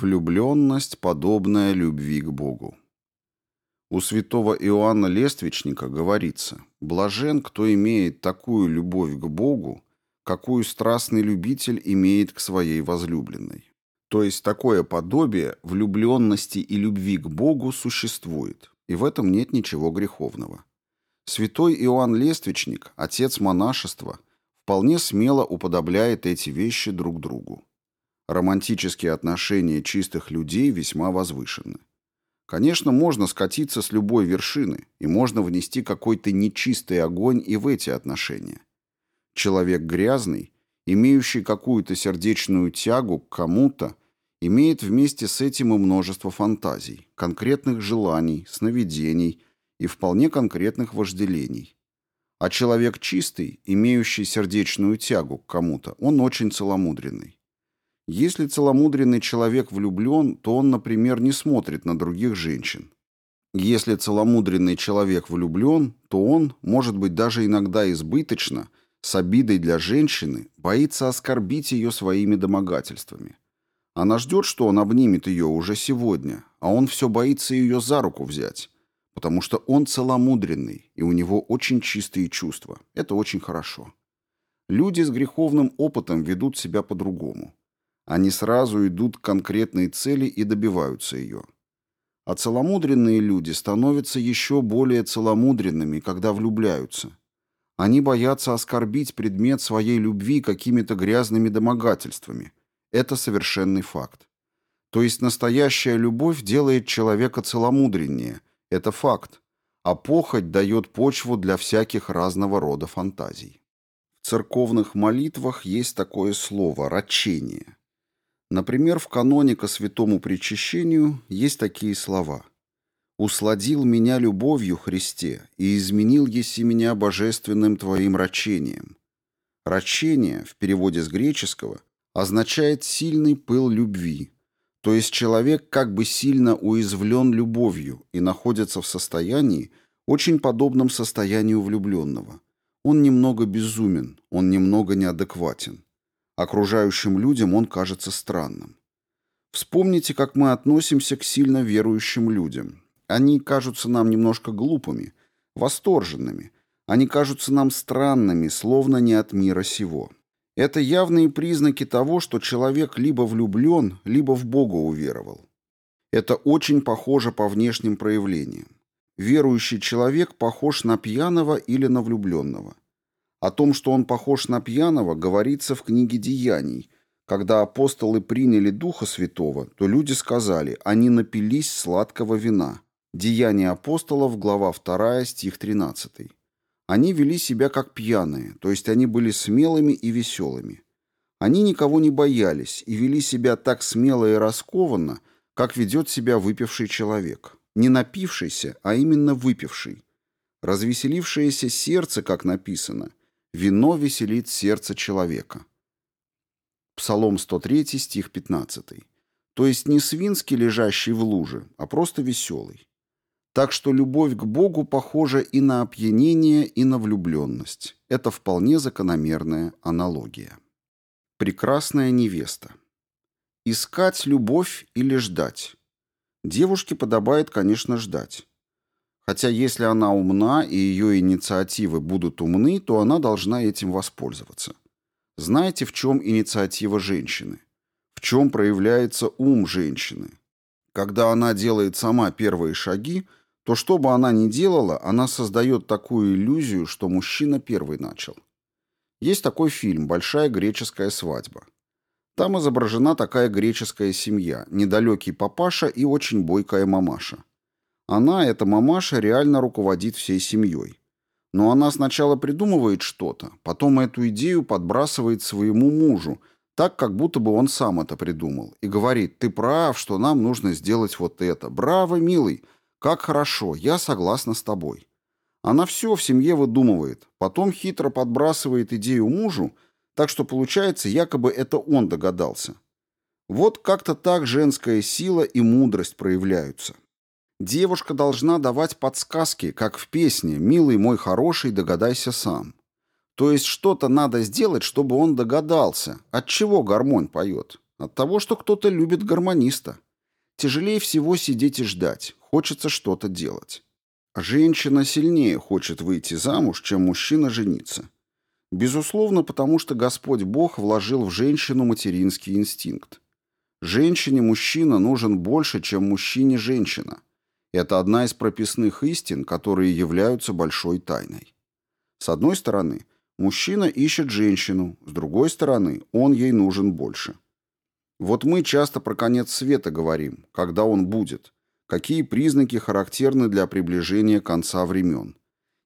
Влюбленность, подобная любви к Богу. У святого Иоанна Лествичника говорится «Блажен, кто имеет такую любовь к Богу, какую страстный любитель имеет к своей возлюбленной». То есть такое подобие влюбленности и любви к Богу существует, и в этом нет ничего греховного. Святой Иоанн Лествичник, отец монашества, вполне смело уподобляет эти вещи друг другу. Романтические отношения чистых людей весьма возвышены. Конечно, можно скатиться с любой вершины, и можно внести какой-то нечистый огонь и в эти отношения. Человек грязный, имеющий какую-то сердечную тягу к кому-то, имеет вместе с этим и множество фантазий, конкретных желаний, сновидений и вполне конкретных вожделений. А человек чистый, имеющий сердечную тягу к кому-то, он очень целомудренный. Если целомудренный человек влюблен, то он, например, не смотрит на других женщин. Если целомудренный человек влюблен, то он, может быть, даже иногда избыточно, с обидой для женщины, боится оскорбить ее своими домогательствами. Она ждет, что он обнимет ее уже сегодня, а он все боится ее за руку взять, потому что он целомудренный, и у него очень чистые чувства. Это очень хорошо. Люди с греховным опытом ведут себя по-другому. Они сразу идут к конкретной цели и добиваются ее. А целомудренные люди становятся еще более целомудренными, когда влюбляются. Они боятся оскорбить предмет своей любви какими-то грязными домогательствами. Это совершенный факт. То есть настоящая любовь делает человека целомудреннее. Это факт. А похоть дает почву для всяких разного рода фантазий. В церковных молитвах есть такое слово «рачение». Например, в каноне ко святому причащению есть такие слова «Усладил меня любовью, Христе, и изменил еси меня божественным Твоим рачением». Рачение, в переводе с греческого, означает сильный пыл любви, то есть человек как бы сильно уязвлен любовью и находится в состоянии, очень подобном состоянию влюбленного. Он немного безумен, он немного неадекватен. Окружающим людям он кажется странным. Вспомните, как мы относимся к сильно верующим людям. Они кажутся нам немножко глупыми, восторженными. Они кажутся нам странными, словно не от мира сего. Это явные признаки того, что человек либо влюблен, либо в Бога уверовал. Это очень похоже по внешним проявлениям. Верующий человек похож на пьяного или на влюбленного. О том, что он похож на пьяного, говорится в книге «Деяний». Когда апостолы приняли Духа Святого, то люди сказали, они напились сладкого вина. Деяния апостолов, глава 2, стих 13. Они вели себя как пьяные, то есть они были смелыми и веселыми. Они никого не боялись и вели себя так смело и раскованно, как ведет себя выпивший человек. Не напившийся, а именно выпивший. Развеселившееся сердце, как написано – Вино веселит сердце человека. Псалом 103, стих 15. То есть не свинский, лежащий в луже, а просто веселый. Так что любовь к Богу похожа и на опьянение, и на влюбленность. Это вполне закономерная аналогия. Прекрасная невеста. Искать любовь или ждать? Девушке подобает, конечно, ждать. Хотя если она умна и ее инициативы будут умны, то она должна этим воспользоваться. Знаете, в чем инициатива женщины? В чем проявляется ум женщины? Когда она делает сама первые шаги, то что бы она ни делала, она создает такую иллюзию, что мужчина первый начал. Есть такой фильм «Большая греческая свадьба». Там изображена такая греческая семья, недалекий папаша и очень бойкая мамаша. Она, эта мамаша, реально руководит всей семьей. Но она сначала придумывает что-то, потом эту идею подбрасывает своему мужу, так, как будто бы он сам это придумал, и говорит, ты прав, что нам нужно сделать вот это. Браво, милый, как хорошо, я согласна с тобой. Она все в семье выдумывает, потом хитро подбрасывает идею мужу, так что получается, якобы это он догадался. Вот как-то так женская сила и мудрость проявляются. Девушка должна давать подсказки, как в песне «Милый мой хороший, догадайся сам». То есть что-то надо сделать, чтобы он догадался, от чего гармонь поет. От того, что кто-то любит гармониста. Тяжелее всего сидеть и ждать. Хочется что-то делать. Женщина сильнее хочет выйти замуж, чем мужчина жениться. Безусловно, потому что Господь Бог вложил в женщину материнский инстинкт. Женщине мужчина нужен больше, чем мужчине женщина. Это одна из прописных истин, которые являются большой тайной. С одной стороны, мужчина ищет женщину, с другой стороны, он ей нужен больше. Вот мы часто про конец света говорим, когда он будет, какие признаки характерны для приближения конца времен.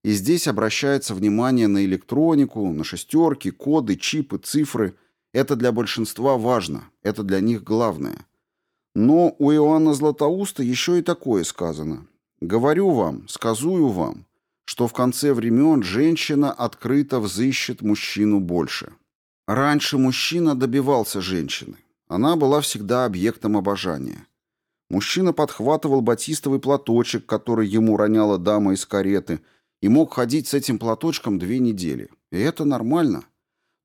И здесь обращается внимание на электронику, на шестерки, коды, чипы, цифры. Это для большинства важно, это для них главное. Но у Иоанна Златоуста еще и такое сказано. «Говорю вам, сказую вам, что в конце времен женщина открыто взыщет мужчину больше». Раньше мужчина добивался женщины. Она была всегда объектом обожания. Мужчина подхватывал батистовый платочек, который ему роняла дама из кареты – и мог ходить с этим платочком две недели. И это нормально.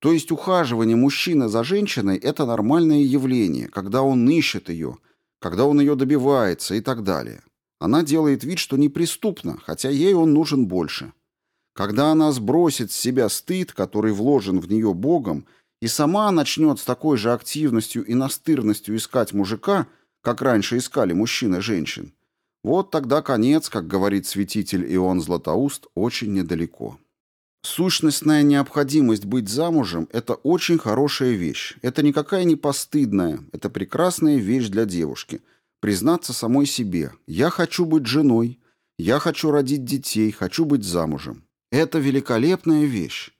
То есть ухаживание мужчины за женщиной – это нормальное явление, когда он ищет ее, когда он ее добивается и так далее. Она делает вид, что неприступна, хотя ей он нужен больше. Когда она сбросит с себя стыд, который вложен в нее Богом, и сама начнет с такой же активностью и настырностью искать мужика, как раньше искали мужчины женщин, вот тогда конец, как говорит святитель Иоанн Златоуст, очень недалеко. Сущностная необходимость быть замужем – это очень хорошая вещь. Это никакая не постыдная, это прекрасная вещь для девушки. Признаться самой себе «я хочу быть женой», «я хочу родить детей», «хочу быть замужем». Это великолепная вещь.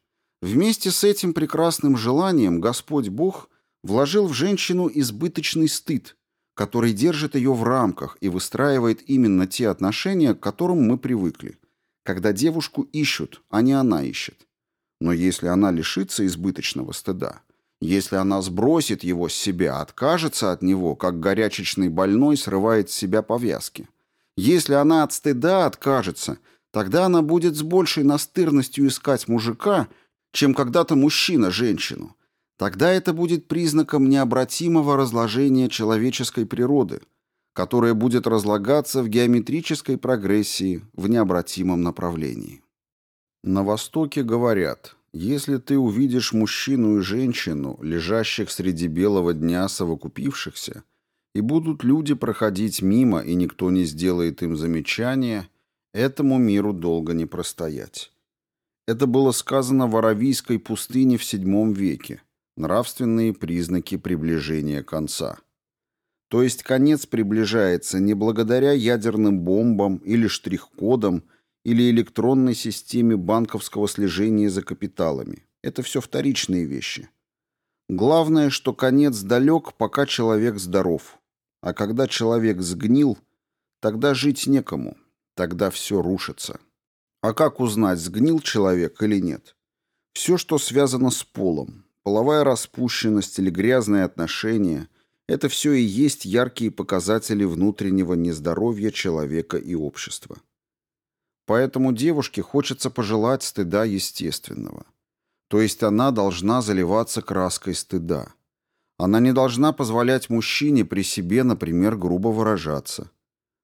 Вместе с этим прекрасным желанием Господь Бог вложил в женщину избыточный стыд – который держит ее в рамках и выстраивает именно те отношения, к которым мы привыкли, когда девушку ищут, а не она ищет. Но если она лишится избыточного стыда, если она сбросит его с себя, откажется от него, как горячечный больной срывает с себя повязки, если она от стыда откажется, тогда она будет с большей настырностью искать мужика, чем когда-то мужчина женщину, Тогда это будет признаком необратимого разложения человеческой природы, которая будет разлагаться в геометрической прогрессии в необратимом направлении. На Востоке говорят, если ты увидишь мужчину и женщину, лежащих среди белого дня совокупившихся, и будут люди проходить мимо, и никто не сделает им замечания, этому миру долго не простоять. Это было сказано в Аравийской пустыне в VII веке, Нравственные признаки приближения конца. То есть конец приближается не благодаря ядерным бомбам или штрих-кодам или электронной системе банковского слежения за капиталами. Это все вторичные вещи. Главное, что конец далек, пока человек здоров. А когда человек сгнил, тогда жить некому, тогда все рушится. А как узнать, сгнил человек или нет? Все, что связано с полом, Половая распущенность или грязные отношения – это все и есть яркие показатели внутреннего нездоровья человека и общества. Поэтому девушке хочется пожелать стыда естественного. То есть она должна заливаться краской стыда. Она не должна позволять мужчине при себе, например, грубо выражаться.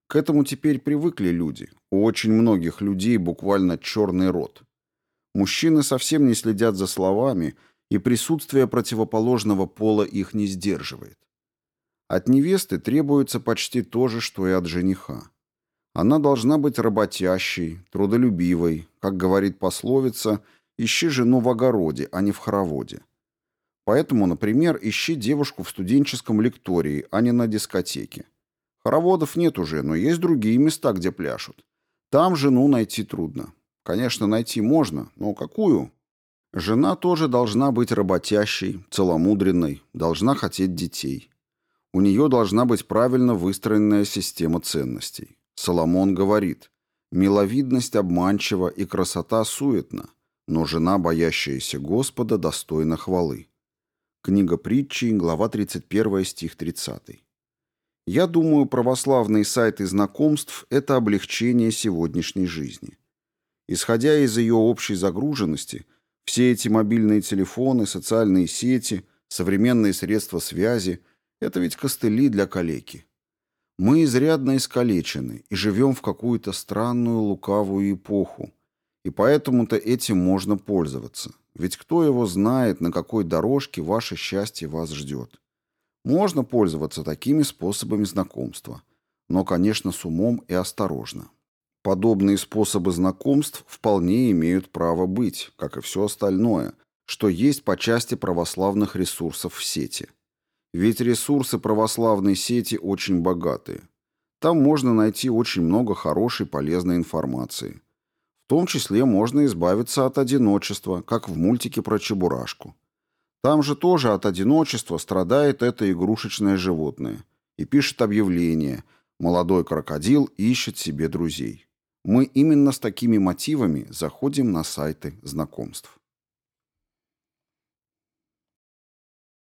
К этому теперь привыкли люди. У очень многих людей буквально черный рот. Мужчины совсем не следят за словами – и присутствие противоположного пола их не сдерживает. От невесты требуется почти то же, что и от жениха. Она должна быть работящей, трудолюбивой, как говорит пословица «ищи жену в огороде, а не в хороводе». Поэтому, например, ищи девушку в студенческом лектории, а не на дискотеке. Хороводов нет уже, но есть другие места, где пляшут. Там жену найти трудно. Конечно, найти можно, но какую? Жена тоже должна быть работящей, целомудренной, должна хотеть детей. У нее должна быть правильно выстроенная система ценностей. Соломон говорит, «Миловидность обманчива и красота суетна, но жена, боящаяся Господа, достойна хвалы». Книга притчи, глава 31, стих 30. Я думаю, православные сайты знакомств – это облегчение сегодняшней жизни. Исходя из ее общей загруженности – все эти мобильные телефоны, социальные сети, современные средства связи Это ведь костыли для калеки. Мы изрядно искалечены и живем в какую-то странную лукавую эпоху, и поэтому-то этим можно пользоваться. Ведь кто его знает, на какой дорожке ваше счастье вас ждет. Можно пользоваться такими способами знакомства, но, конечно, с умом и осторожно. Подобные способы знакомств вполне имеют право быть, как и все остальное, что есть по части православных ресурсов в сети. Ведь ресурсы православной сети очень богатые. Там можно найти очень много хорошей полезной информации. В том числе можно избавиться от одиночества, как в мультике про Чебурашку. Там же тоже от одиночества страдает это игрушечное животное. И пишет объявление «Молодой крокодил ищет себе друзей». Мы именно с такими мотивами заходим на сайты знакомств.